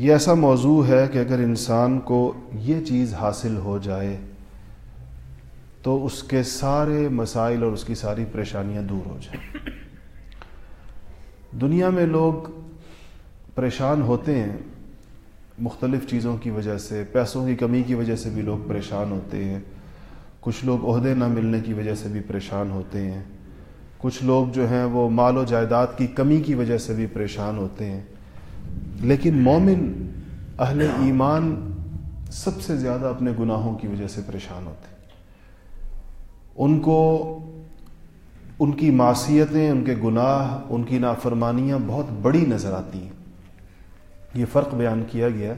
یہ ایسا موضوع ہے کہ اگر انسان کو یہ چیز حاصل ہو جائے تو اس کے سارے مسائل اور اس کی ساری پریشانیاں دور ہو جائیں۔ دنیا میں لوگ پریشان ہوتے ہیں مختلف چیزوں کی وجہ سے، پیسوں کی کمی کی وجہ سے بھی لوگ پریشان ہوتے ہیں۔ کچھ لوگ عہدے نہ ملنے کی وجہ سے بھی پریشان ہوتے ہیں۔ کچھ لوگ جو ہیں وہ مال و جائیداد کی کمی کی وجہ سے بھی پریشان ہوتے ہیں۔ لیکن مومن اہل ایمان سب سے زیادہ اپنے گناہوں کی وجہ سے پریشان ہوتے ہیں۔ ان کو ان کی معصیتیں، ان کے گناہ، ان کی نافرمانیاں بہت بڑی نظر آتی ہیں۔ یہ فرق بیان کیا گیا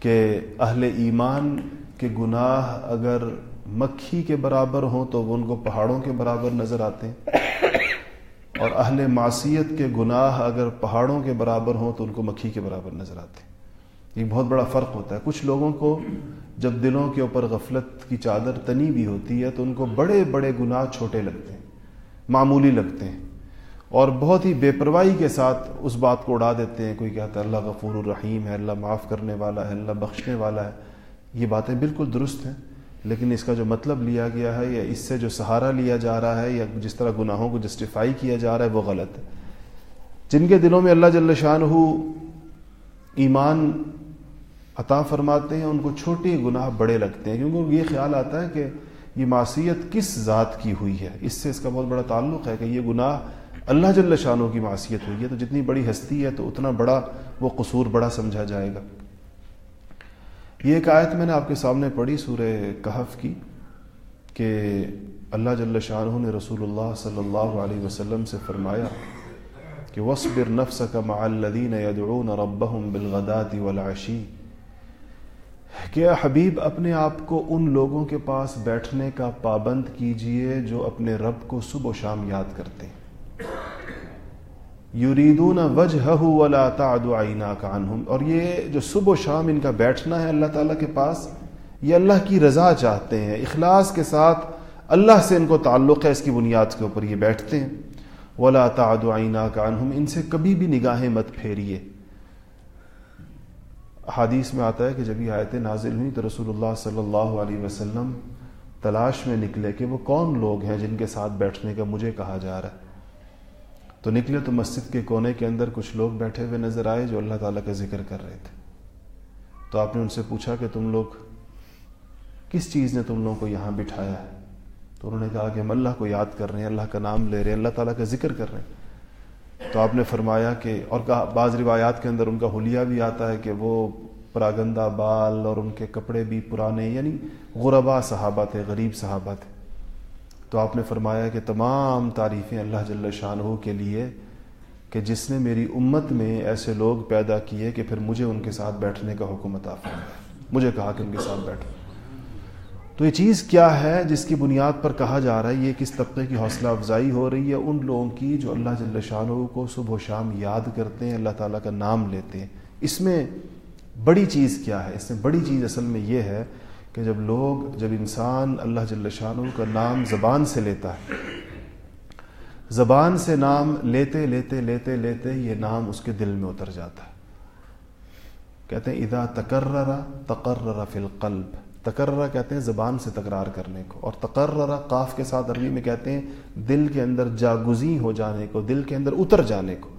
کہ اہل ایمان کے گناہ اگر مکھی کے برابر ہوں تو وہ ان کو پہاڑوں کے برابر نظر آتے ہیں۔ اور اہل معصیت کے گناہ اگر پہاڑوں کے برابر ہوں تو ان کو مکھی کے برابر نظر آتے ہیں۔ یہ بہت بڑا فرق ہوتا ہے۔ کچھ لوگوں کو جب دلوں کے اوپر غفلت کی چادر تنی بھی ہوتی ہے تو ان کو بڑے بڑے گناہ چھوٹے لگتے ہیں، معمولی لگتے ہیں۔ اور بہت ہی بے پرواہی کے ساتھ اس بات کو اڑا دیتے ہیں۔ کوئی کہتا ہے اللہ غفور الرحیم ہے، اللہ معاف کرنے والا ہے، اللہ بخشنے والا ہے۔ یہ باتیں بالکل درست ہیں۔ لیکن اس کا جو مطلب لیا گیا ہے یا اس سے جو سہارا لیا جا رہا ہے یا جس طرح گناہوں کو جسٹیفائی کیا جا رہا ہے وہ غلط ہے۔ جن کے دلوں میں اللہ جل شان ہو ایمان عطا فرماتے ہیں، ان کو چھوٹے گناہ بڑے لگتے ہیں، کیونکہ یہ خیال آتا ہے کہ یہ معصیت کس ذات کی ہوئی ہے؟ اس سے اس کا بہت بڑا تعلق ہے کہ یہ گناہ اللہ جل شانوں کی معصیت ہوئی ہے۔ تو جتنی بڑی ہستی ہے تو اتنا بڑا وہ قصور بڑا سمجھا جائے گا۔ یہ ایک آیت میں نے آپ کے سامنے پڑھی سورہ کہف کی کہ اللہ جل شاہ نے رسول اللہ صلی اللہ علیہ وسلم سے فرمایا کہ وصبر نفسك مع الذين يدعون ربهم بالغداة والعشی کہ حبیب اپنے آپ کو ان لوگوں کے پاس بیٹھنے کا پابند کیجیے جو اپنے رب کو صبح و شام یاد کرتے ہیں۔ یریدون وجہ ولا تعد عیناک عنہم اور یہ جو صبح و شام ان کا بیٹھنا ہے اللہ تعالیٰ کے پاس، یہ اللہ کی رضا چاہتے ہیں، اخلاص کے ساتھ اللہ سے ان کو تعلق ہے، اس کی بنیاد کے اوپر یہ بیٹھتے ہیں۔ ولا تعد عیناک عنہم، ان سے کبھی بھی نگاہیں مت پھیریے۔ حادیث میں آتا ہے کہ جب یہ آیتیں نازل ہوئیں تو رسول اللہ صلی اللہ علیہ وسلم تلاش میں نکلے کہ وہ کون لوگ ہیں جن کے ساتھ بیٹھنے کا مجھے کہا جا رہا ہے۔ تو نکلے تو مسجد کے کونے کے اندر کچھ لوگ بیٹھے ہوئے نظر آئے جو اللہ تعالیٰ کا ذکر کر رہے تھے۔ تو آپ نے ان سے پوچھا کہ تم لوگ کس چیز نے تم لوگوں کو یہاں بٹھایا ہے؟ تو انہوں نے کہا کہ ہم اللہ کو یاد کر رہے ہیں، اللہ کا نام لے رہے ہیں، اللہ تعالیٰ کا ذکر کر رہے ہیں۔ تو آپ نے فرمایا کہ، اور کہا، بعض روایات کے اندر ان کا حلیہ بھی آتا ہے کہ وہ پراگندہ بال اور ان کے کپڑے بھی پرانے یعنی غربا صحابہ تھے، غریب صحابہ تھے۔ تو آپ نے فرمایا کہ تمام تعریفیں اللہ جل شاہ کے لیے کہ جس نے میری امت میں ایسے لوگ پیدا کیے کہ پھر مجھے ان کے ساتھ بیٹھنے کا حکم عطا فرمایا مجھے کہا کہ ان کے ساتھ بیٹھو۔ تو یہ چیز کیا ہے جس کی بنیاد پر کہا جا رہا ہے؟ یہ کس طبقے کی حوصلہ افزائی ہو رہی ہے؟ ان لوگوں کی جو اللہ جل شاہ کو صبح و شام یاد کرتے ہیں، اللہ تعالیٰ کا نام لیتے ہیں۔ اس میں بڑی چیز کیا ہے؟ اس میں بڑی چیز اصل میں یہ ہے کہ جب لوگ، جب انسان اللہ جل شاہ کا نام زبان سے لیتا ہے، زبان سے نام لیتے لیتے لیتے لیتے یہ نام اس کے دل میں اتر جاتا ہے۔ کہتے ہیں ادا تقررا تقرر فی القلب تقررہ کہتے ہیں زبان سے تکرار کرنے کو، اور تقررہ قاف کے ساتھ عربی میں کہتے ہیں دل کے اندر جاگزی ہو جانے کو، دل کے اندر اتر جانے کو،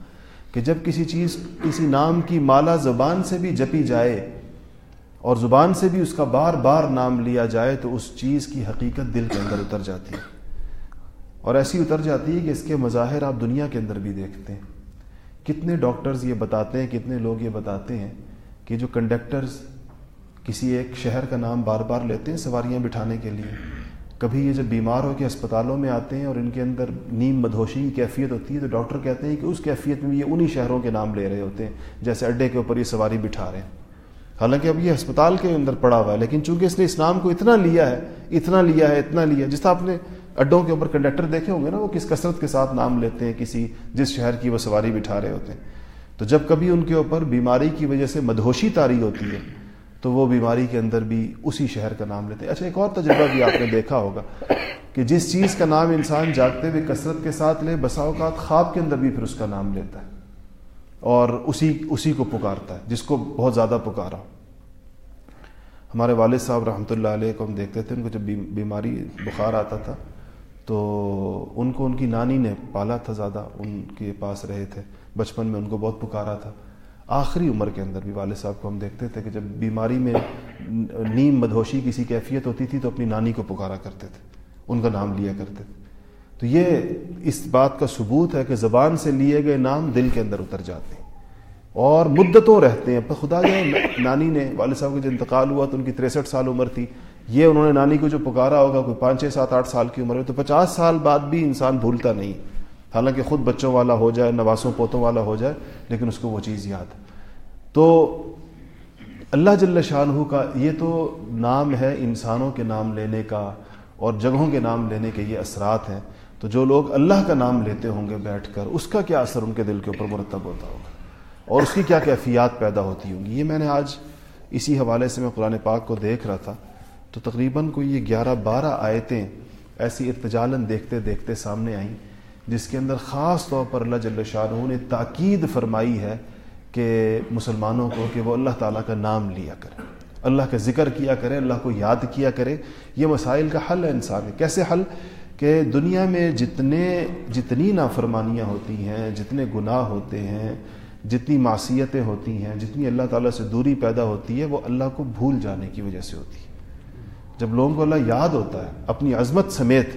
کہ جب کسی چیز، کسی نام کی مالا زبان سے بھی جپی جائے اور زبان سے بھی اس کا بار بار نام لیا جائے تو اس چیز کی حقیقت دل کے اندر اتر جاتی ہے۔ اور ایسی اتر جاتی ہے کہ اس کے مظاہر آپ دنیا کے اندر بھی دیکھتے ہیں۔ کتنے ڈاکٹرز یہ بتاتے ہیں، کتنے لوگ یہ بتاتے ہیں کہ جو کنڈکٹرز کسی ایک شہر کا نام بار بار لیتے ہیں سواریاں بٹھانے کے لیے۔ کبھی یہ جب بیمار ہو کے اسپتالوں میں آتے ہیں اور ان کے اندر نیم مدھوشی کی کیفیت ہوتی ہے تو ڈاکٹر کہتے ہیں کہ اس کیفیت میں یہ انہی شہروں کے نام لے رہے ہوتے ہیں، جیسے اڈے کے اوپر یہ سواری بٹھا رہے ہیں۔ حالانکہ اب یہ ہسپتال کے اندر پڑا ہوا ہے، لیکن چونکہ اس نے اسلام کو اتنا لیا ہے، اتنا لیا ہے، اتنا لیا ہے، جس طرح آپ نے اڈوں کے اوپر کنڈکٹر دیکھے ہوں گے نا، وہ کس کثرت کے ساتھ نام لیتے ہیں، کسی جس شہر کی وہ سواری بٹھا رہے ہوتے ہیں۔ تو جب کبھی ان کے اوپر بیماری کی وجہ سے مدہوشی تاری ہوتی ہے، تو وہ بیماری کے اندر بھی اسی شہر کا نام لیتے ہیں۔ اچھا ایک اور تجربہ بھی آپ نے دیکھا ہوگا کہ جس چیز کا نام انسان جاگتے ہوئے کثرت کے ساتھ لے، بسا اوقات خواب کے اندر بھی پھر اس کا نام لیتا ہے۔ اور اسی اسی کو پکارتا ہے، جس کو بہت زیادہ پکارا۔ ہمارے والد صاحب رحمۃ اللہ علیہ کو ہم دیکھتے تھے، ان کو جب بیماری بخار آتا تھا، تو ان کو ان کی نانی نے پالا تھا زیادہ، ان کے پاس رہے تھے۔ بچپن میں ان کو بہت پکارا تھا۔ آخری عمر کے اندر بھی والد صاحب کو ہم دیکھتے تھے کہ جب بیماری میں نیم مدہوشی کسی کیفیت ہوتی تھی، تو اپنی نانی کو پکارا کرتے تھے۔ ان کا نام لیا کرتے تھے۔ تو یہ اس بات کا ثبوت ہے کہ زبان سے لیے گئے نام دل کے اندر اتر جاتے ہیں اور مدتوں رہتے ہیں۔ خدا گئے نانی نے والد صاحب کا جو انتقال ہوا تو ان کی تریسٹھ سال عمر تھی۔ یہ انہوں نے نانی کو جو پکارا ہوگا، کوئی پانچ چھ سات آٹھ سال کی عمر میں تو پچاس سال بعد بھی انسان بھولتا نہیں۔ حالانکہ خود بچوں والا ہو جائے نواسوں پوتوں والا ہو جائے، لیکن اس کو وہ چیز یاد تو اللہ جل شاہ کا یہ تو نام ہے انسانوں کے نام لینے کا اور جگہوں کے نام لینے کے یہ اثرات ہیں۔ تو جو لوگ اللہ کا نام لیتے ہوں گے بیٹھ کر، اس کا کیا اثر ان کے دل کے اوپر مرتب ہوتا ہوگا؟ اور اس کی کیا کیفیات پیدا ہوتی ہوں گی؟ یہ میں نے آج اسی حوالے سے میں قرآن پاک کو دیکھ رہا تھا۔ تو تقریباً کوئی یہ گیارہ بارہ آیتیں ایسی ارتجالن دیکھتے دیکھتے سامنے آئیں، جس کے اندر خاص طور پر اللہ جل شاہ نے تاکید فرمائی ہے کہ مسلمانوں کو کہ وہ اللہ تعالیٰ کا نام لیا کرے۔ اللہ کا ذکر کیا کرے، اللہ کو یاد کیا کرے۔ یہ مسائل کا حل ہے انسان کیسے حل؟ کہ دنیا میں جتنے جتنی نافرمانیاں ہوتی ہیں، جتنے گناہ ہوتے ہیں، جتنی معصیتیں ہوتی ہیں، جتنی اللہ تعالیٰ سے دوری پیدا ہوتی ہے، وہ اللہ کو بھول جانے کی وجہ سے ہوتی ہے جب لوگوں کو اللہ یاد ہوتا ہے، اپنی عظمت سمیت،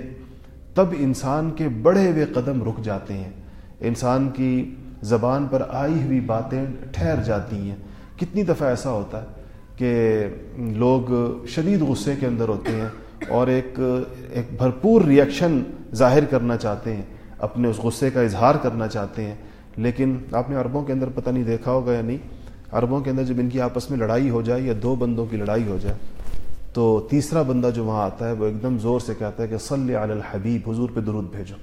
تب انسان کے بڑے ہوئے قدم رک جاتے ہیں۔ انسان کی زبان پر آئی ہوئی باتیں ٹھہر جاتی ہیں۔ کتنی دفعہ ایسا ہوتا ہے کہ لوگ شدید غصے کے اندر ہوتے ہیں اور ایک ایک بھرپور ریئیکشن ظاہر کرنا چاہتے ہیں، اپنے اس غصے کا اظہار کرنا چاہتے ہیں۔ لیکن آپ نے عربوں کے اندر پتہ نہیں دیکھا ہوگا یا نہیں، عربوں کے اندر جب ان کی آپس میں لڑائی ہو جائے یا دو بندوں کی لڑائی ہو جائے، تو تیسرا بندہ جو وہاں آتا ہے وہ ایک دم زور سے کہتا ہے کہ صلی علی الحبیب، حضور پہ درود بھیجو۔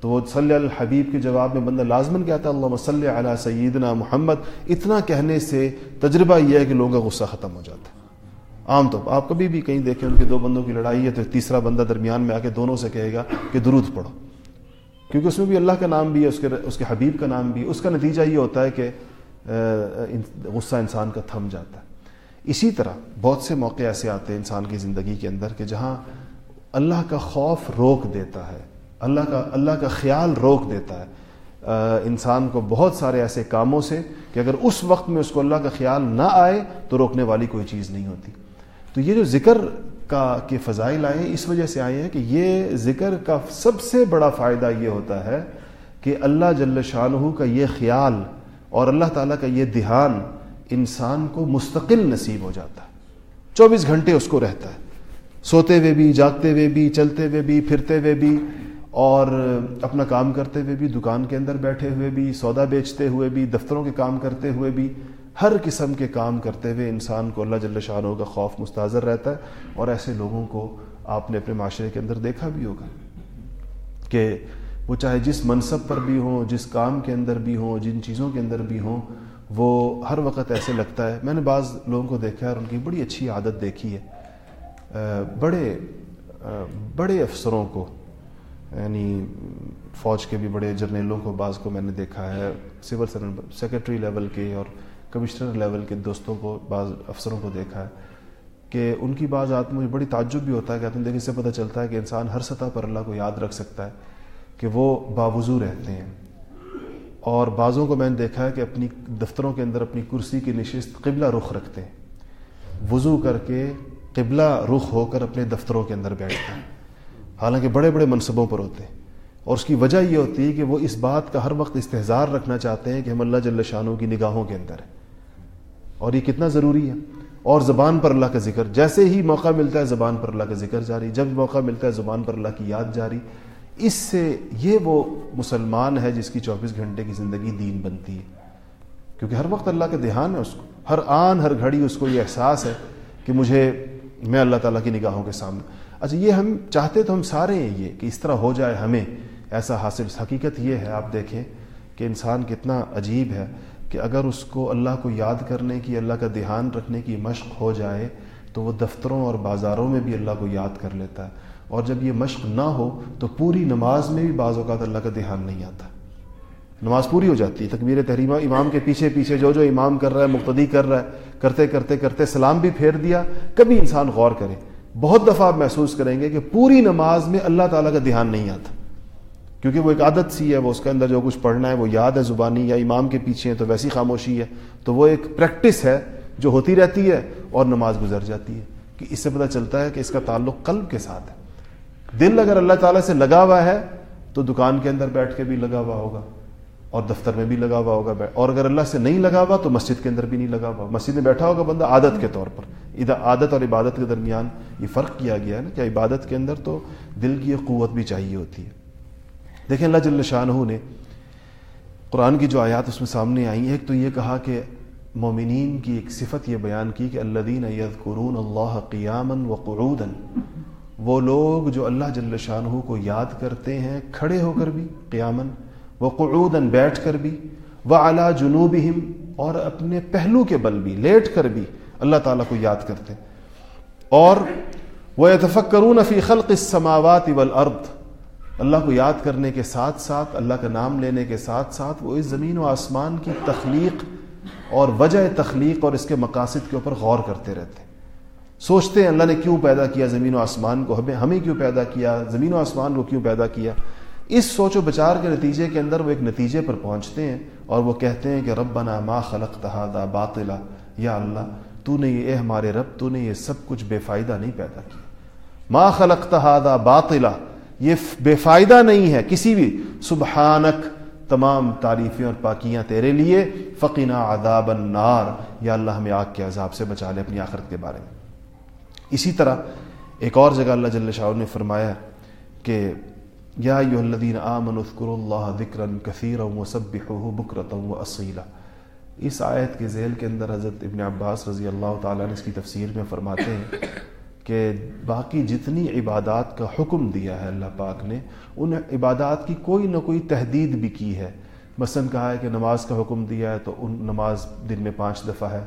تو وہ صلی علی الحبیب کے جواب میں بندہ لازمن کہتا ہے اللہ صلی علی سیدنا محمد۔ اتنا کہنے سے تجربہ یہ ہے کہ لوگوں کا غصہ ختم ہو جاتا ہے۔ عام طور پر۔ آپ کبھی بھی کہیں دیکھیں ان کے دو بندوں کی لڑائی ہے تو تیسرا بندہ درمیان میں آ کے دونوں سے کہے گا کہ درود پڑھو۔ کیونکہ اس میں بھی اللہ کا نام بھی ہے، اس کے اس کے حبیب کا نام بھی اس کا نتیجہ یہ ہوتا ہے کہ غصہ انسان کا تھم جاتا ہے۔ اسی طرح بہت سے موقع ایسے آتے ہیں انسان کی زندگی کے اندر کہ جہاں اللہ کا خوف روک دیتا ہے، اللہ کا اللہ کا خیال روک دیتا ہے۔ انسان کو بہت سارے ایسے کاموں سے کہ اگر اس وقت میں اس کو اللہ کا خیال نہ آئے تو روکنے والی کوئی چیز نہیں ہوتی۔ تو یہ جو ذکر کا کے فضائل آئے ہیں، اس وجہ سے آئے ہیں کہ یہ ذکر کا سب سے بڑا فائدہ یہ ہوتا ہے کہ اللہ جل شاہ کا یہ خیال اور اللہ تعالیٰ کا یہ دھیان انسان کو مستقل نصیب ہو جاتا ہے۔ چوبیس گھنٹے اس کو رہتا ہے۔ سوتے ہوئے بھی، جاگتے ہوئے بھی، چلتے ہوئے بھی، پھرتے ہوئے بھی، اور اپنا کام کرتے ہوئے بھی، دکان کے اندر بیٹھے ہوئے بھی، سودا بیچتے ہوئے بھی، دفتروں کے کام کرتے ہوئے بھی۔ ہر قسم کے کام کرتے ہوئے انسان کو اللہ جل شاہ کا خوف مستظر رہتا ہے اور ایسے لوگوں کو آپ نے اپنے معاشرے کے اندر دیکھا بھی ہوگا کہ وہ چاہے جس منصب پر بھی ہوں، جس کام کے اندر بھی ہوں، جن چیزوں کے اندر بھی ہوں، وہ ہر وقت ایسے لگتا ہے۔ میں نے بعض لوگوں کو دیکھا ہے اور ان کی بڑی اچھی عادت دیکھی ہے۔ بڑے بڑے افسروں کو یعنی فوج کے بھی بڑے جرنیلوں کو بعض کو میں نے دیکھا ہے، سول سیکرٹری لیول کے اور کمشنر لیول کے دوستوں کو، بعض افسروں کو دیکھا ہے کہ ان کی بعض آت مجھے بڑی تعجب بھی ہوتا ہے کہ دیکھیں اس سے پتہ چلتا ہے کہ انسان ہر سطح پر اللہ کو یاد رکھ سکتا ہے کہ وہ باوضو رہتے ہیں۔ اور بعضوں کو میں نے دیکھا ہے کہ اپنی دفتروں کے اندر اپنی کرسی کی نشست قبلہ رخ رکھتے ہیں۔ وضو کر کے قبلہ رخ ہو کر اپنے دفتروں کے اندر بیٹھتے ہیں۔ حالانکہ بڑے بڑے منصبوں پر ہوتے ہیں۔ اور اس کی وجہ یہ ہوتی ہے کہ وہ اس بات کا ہر وقت استحظار رکھنا چاہتے ہیں کہ ہم اللہ جل شانوں کی نگاہوں کے اندر ہیں۔ اور یہ کتنا ضروری ہے۔ اور زبان پر اللہ کا ذکر، جیسے ہی موقع ملتا ہے زبان پر اللہ کا ذکر جاری، جب موقع ملتا ہے زبان پر اللہ کی یاد جاری۔ اس سے یہ وہ مسلمان ہے جس کی چوبیس گھنٹے کی زندگی دین بنتی ہے۔ کیونکہ ہر وقت اللہ کا دھیان ہے اس کو، ہر آن، ہر گھڑی اس کو یہ احساس ہے کہ مجھے، میں اللہ تعالیٰ کی نگاہوں کے سامنے۔ اچھا یہ ہم چاہتے تو ہم سارے ہیں یہ، کہ اس طرح ہو جائے ہمیں۔ ایسا حاصل، حقیقت یہ ہے، آپ دیکھیں کہ انسان کتنا عجیب ہے۔ کہ اگر اس کو اللہ کو یاد کرنے کی، اللہ کا دھیان رکھنے کی مشق ہو جائے، تو وہ دفتروں اور بازاروں میں بھی اللہ کو یاد کر لیتا ہے۔ اور جب یہ مشق نہ ہو، تو پوری نماز میں بھی بعض اوقات اللہ کا دھیان نہیں آتا۔ نماز پوری ہو جاتی ہے، تکبیر تحریمہ، امام کے پیچھے پیچھے جو جو امام کر رہا ہے، مقتدی کر رہا ہے، کرتے کرتے کرتے سلام بھی پھیر دیا۔ کبھی انسان غور کرے، بہت دفعہ آپ محسوس کریں گے کہ پوری نماز میں اللہ تعالیٰ کا دھیان نہیں آتا۔ کیونکہ وہ ایک عادت سی ہے، وہ اس کے اندر جو کچھ پڑھنا ہے، وہ یاد ہے زبانی یا امام کے پیچھے ہے تو ویسی خاموشی ہے۔ تو وہ ایک پریکٹس ہے جو ہوتی رہتی ہے اور نماز گزر جاتی ہے کہ اس سے پتہ چلتا ہے کہ اس کا تعلق قلب کے ساتھ ہے۔ دل اگر اللہ تعالیٰ سے لگا ہوا ہے تو دکان کے اندر بیٹھ کے بھی لگا ہوا ہوگا اور دفتر میں بھی لگا ہوا ہوگا۔ اور اگر اللہ سے نہیں لگا ہوا تو مسجد کے اندر بھی نہیں لگا ہوا۔ مسجد میں بیٹھا ہوگا بندہ عادت کے طور پر۔ ادھر عادت اور عبادت کے درمیان یہ فرق کیا گیا ہے نا کہ عبادت کے اندر تو دل کی ایک قوت بھی چاہیے ہوتی ہے۔ دیکھیں اللہ جل شاہ نے قرآن کی جو آیات اس میں سامنے آئی، ایک تو یہ کہا کہ مومنین کی ایک صفت یہ بیان کی کہ اللہ دین قرون اللہ قیامن و قعودن وہ لوگ جو اللہ جل شاہ کو یاد کرتے ہیں، کھڑے ہو کر بھی قیامن وہ قعودن بیٹھ کر بھی وہ اعلیٰ جنوب اور اپنے پہلو کے بل بھی، لیٹ کر بھی اللہ تعالیٰ کو یاد کرتے اور وہ اتفق کرون فی خلق السماوات والارض اللہ کو یاد کرنے کے ساتھ ساتھ، اللہ کا نام لینے کے ساتھ ساتھ وہ اس زمین و آسمان کی تخلیق اور وجہ تخلیق اور اس کے مقاصد کے اوپر غور کرتے رہتے۔ ہیں سوچتے ہیں، اللہ نے کیوں پیدا کیا زمین و آسمان کو؟ ہمیں ہمیں کیوں پیدا کیا؟ زمین و آسمان کو کیوں پیدا کیا؟ اس سوچ و بچار کے نتیجے کے اندر وہ ایک نتیجے پر پہنچتے ہیں اور وہ کہتے ہیں کہ ربنا ما خلق تہادا باطلا، یا اللہ، تو نے یہ، اے ہمارے رب، تو نے یہ سب کچھ بے فائدہ نہیں پیدا کیا۔ ما خلق تہادا باطلا یہ بے فائدہ نہیں ہے کسی بھی۔ سبحانک، تمام تعریفیں اور پاکیاں تیرے لیے۔ فقینا عذاب النار۔ یا اللہ، ہمیں آگ کے عذاب سے بچا لے اپنی آخرت کے بارے میں۔ اسی طرح ایک اور جگہ اللہ جل شاہ نے فرمایا کہ، یا ایو الذین آمنوا اذکروا اللہ ذکرا کثیرا وسبحوه بکرتا واصیلا اس آیت کے ذیل کے اندر حضرت ابن عباس رضی اللہ تعالیٰ نے اس کی تفسیر میں فرماتے ہیں کہ باقی جتنی عبادات کا حکم دیا ہے اللہ پاک نے، ان عبادات کی کوئی نہ کوئی تحدید بھی کی ہے۔ مثلا کہا ہے کہ نماز کا حکم دیا ہے تو ان نماز دن میں پانچ دفعہ ہے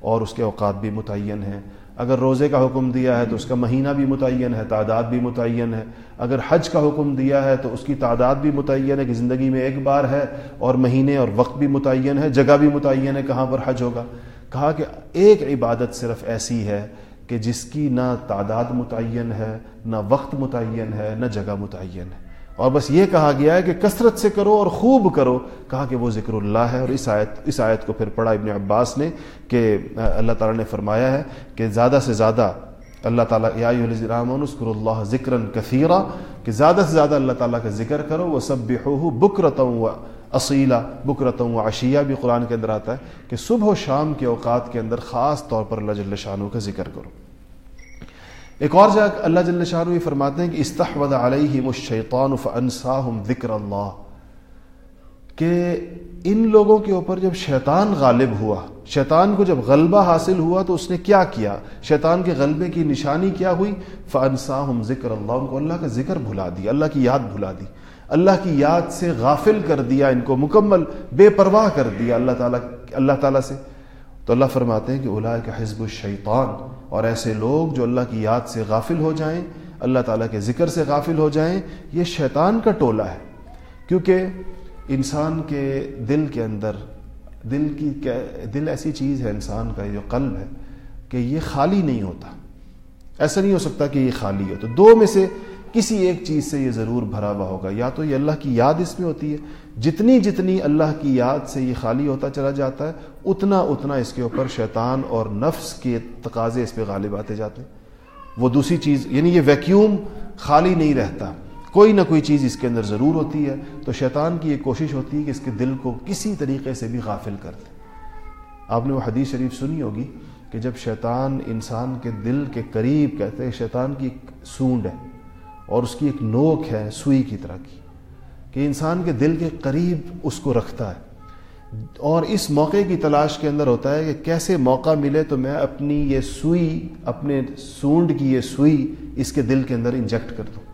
اور اس کے اوقات بھی متعین ہیں۔ اگر روزے کا حکم دیا ہے تو اس کا مہینہ بھی متعین ہے، تعداد بھی متعین ہے۔ اگر حج کا حکم دیا ہے تو اس کی تعداد بھی متعین ہے کہ زندگی میں ایک بار ہے اور مہینے اور وقت بھی متعین ہے، جگہ بھی متعین ہے، کہاں پر حج ہوگا؟ کہا کہ ایک عبادت صرف ایسی ہے کہ جس کی نہ تعداد متعین ہے، نہ وقت متعین ہے، نہ جگہ متعین ہے۔ اور بس یہ کہا گیا ہے کہ کثرت سے کرو اور خوب کرو۔ کہا کہ وہ ذکر اللہ ہے اور اس آیت اس آیت کو پھر پڑھا ابن عباس نے کہ اللہ تعالیٰ نے فرمایا ہے کہ زیادہ سے زیادہ اللہ تعالیٰ یامن اسکر اللہ ذکر کثیرہ کہ زیادہ سے زیادہ اللہ تعالیٰ کا ذکر کرو۔ وہ سب ہو بکرتوں اصیلا بکرتوں و عشیہ بھی قرآن کے اندر آتا ہے کہ صبح و شام کے اوقات کے اندر خاص طور پر اللہ جل شاہ کا ذکر کرو۔ ایک اور جگہ اللہ جل شاہ یہ فرماتے ہیں کہ استحود علیہم الشیطان فانساہم ذکر اللہ۔ کہ ان لوگوں کے اوپر جب شیطان غالب ہوا شیطان کو جب غلبہ حاصل ہوا تو اس نے کیا کیا؟ شیطان کے غلبے کی نشانی کیا ہوئی؟ فانساہم ذکر اللہ ان کو اللہ کا ذکر بھلا دیا اللہ کی یاد بھلا دی۔ اللہ کی یاد سے غافل کر دیا، ان کو مکمل بے پرواہ کر دیا اللہ تعالیٰ اللہ تعالیٰ سے۔ تو اللہ فرماتے ہیں کہ اولا کا حزب الشیطان، اور ایسے لوگ جو اللہ کی یاد سے غافل ہو جائیں، اللہ تعالیٰ کے ذکر سے غافل ہو جائیں، یہ شیطان کا ٹولہ ہے۔ کیونکہ انسان کے دل کے اندر دل کی دل ایسی چیز ہے انسان کا، جو قلب ہے، کہ یہ خالی نہیں ہوتا۔ ایسا نہیں ہو سکتا کہ یہ خالی ہو۔ تو دو میں سے کسی ایک چیز سے یہ ضرور بھرا ہوا ہوگا۔ یا تو یہ اللہ کی یاد اس میں ہوتی ہے، جتنی جتنی اللہ کی یاد سے یہ خالی ہوتا چلا جاتا ہے، اتنا اتنا اس کے اوپر شیطان اور نفس کے تقاضے اس پہ غالب آتے جاتے ہیں۔ وہ دوسری چیز یعنی یہ ویکیوم خالی نہیں رہتا۔ کوئی نہ کوئی چیز اس کے اندر ضرور ہوتی ہے، تو شیطان کی یہ کوشش ہوتی ہے کہ اس کے دل کو کسی طریقے سے بھی غافل کر دے۔ آپ نے وہ حدیث شریف سنی ہوگی کہ جب شیطان انسان کے دل کے قریب کہتے ہیں، شیطان کی ایک سونڈ ہے اور اس کی ایک نوک ہے سوئی کی طرح کی، کہ انسان کے دل کے قریب اس کو رکھتا ہے۔ اور اس موقع کی تلاش کے اندر ہوتا ہے کہ کیسے موقع ملے تو میں اپنی یہ سوئی، اپنے سونڈ کی یہ سوئی اس کے دل کے اندر انجیکٹ کر دوں۔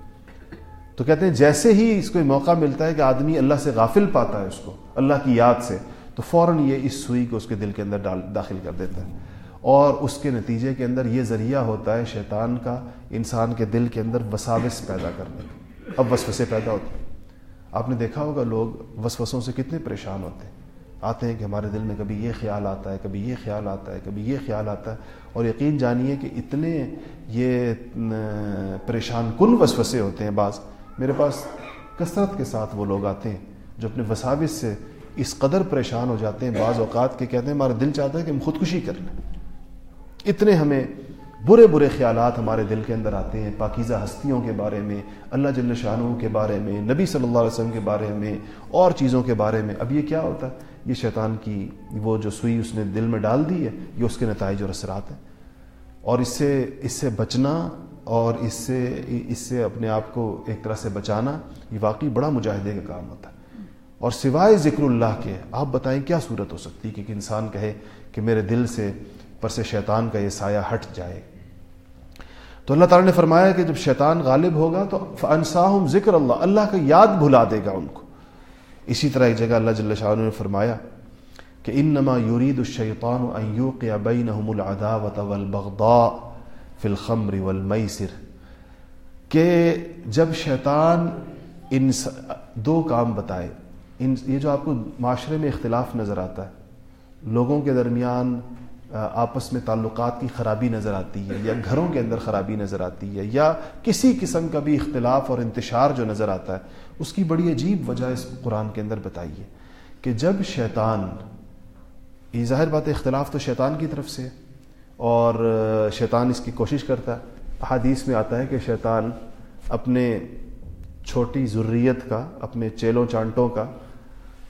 تو کہتے ہیں جیسے ہی اس کو موقع ملتا ہے کہ آدمی اللہ سے غافل پاتا ہے اس کو، اللہ کی یاد سے، تو فوراً یہ اس سوئی کو اس کے دل کے اندر داخل کر دیتا ہے۔ اور اس کے نتیجے کے اندر یہ ذریعہ ہوتا ہے شیطان کا انسان کے دل کے اندر وساوس پیدا کرنے کا۔ اب وسوسے پیدا ہوتے ہیں۔ آپ نے دیکھا ہوگا لوگ وسوسوں سے کتنے پریشان ہوتے ہیں۔ آتے ہیں کہ ہمارے دل میں کبھی یہ خیال آتا ہے، کبھی یہ خیال آتا ہے، کبھی یہ خیال آتا ہے۔ اور یقین جانیے کہ اتنے یہ پریشان کن وسوسے ہوتے ہیں بعض۔ میرے پاس کثرت کے ساتھ وہ لوگ آتے ہیں جو اپنے وساوس سے اس قدر پریشان ہو جاتے ہیں بعض اوقات کے کہتے ہیں ہمارا دل چاہتا ہے کہ ہم خودکشی کر لیں۔ اتنے ہمیں برے برے خیالات ہمارے دل کے اندر آتے ہیں، پاکیزہ ہستیوں کے بارے میں، اللہ جل شاہ کے بارے میں، نبی صلی اللہ علیہ وسلم کے بارے میں، اور چیزوں کے بارے میں۔ اب یہ کیا ہوتا ہے؟ یہ شیطان کی وہ جو سوئی اس نے دل میں ڈال دی ہے، یہ اس کے نتائج اور اثرات ہیں۔ اور اس سے اس سے بچنا اور اس سے اس سے اپنے آپ کو ایک طرح سے بچانا یہ واقعی بڑا مجاہدے کا کام ہوتا ہے۔ اور سوائے ذکر اللہ کے، آپ بتائیں کیا صورت ہو سکتی کہ ایک انسان کہے کہ میرے دل سے پر سے شیطان کا یہ سایہ ہٹ جائے۔ تو اللہ تعالیٰ نے فرمایا کہ جب شیطان غالب ہوگا تو انساہم ذکر اللہ اللہ کا یاد بھلا دے گا ان کو۔ اسی طرح ایک جگہ اللہ جل شاہ نے فرمایا کہ انما یرید الشیطان ان یوقع بینہم العداوت والبغضاء۔ فی الخمر والمیسر، کہ جب شیطان ان دو کام بتائے۔ ان، یہ جو آپ کو معاشرے میں اختلاف نظر آتا ہے، لوگوں کے درمیان آپس میں تعلقات کی خرابی نظر آتی ہے، یا گھروں کے اندر خرابی نظر آتی ہے، یا کسی قسم کا بھی اختلاف اور انتشار جو نظر آتا ہے، اس کی بڑی عجیب وجہ اس قرآن کے اندر بتائیے کہ جب شیطان، یہ ظاہر بات ہے، اختلاف تو شیطان کی طرف سے اور شیطان اس کی کوشش کرتا ہے۔ احادیث میں آتا ہے کہ شیطان اپنے چھوٹی ضروریت کا، اپنے چیلوں چانٹوں کا،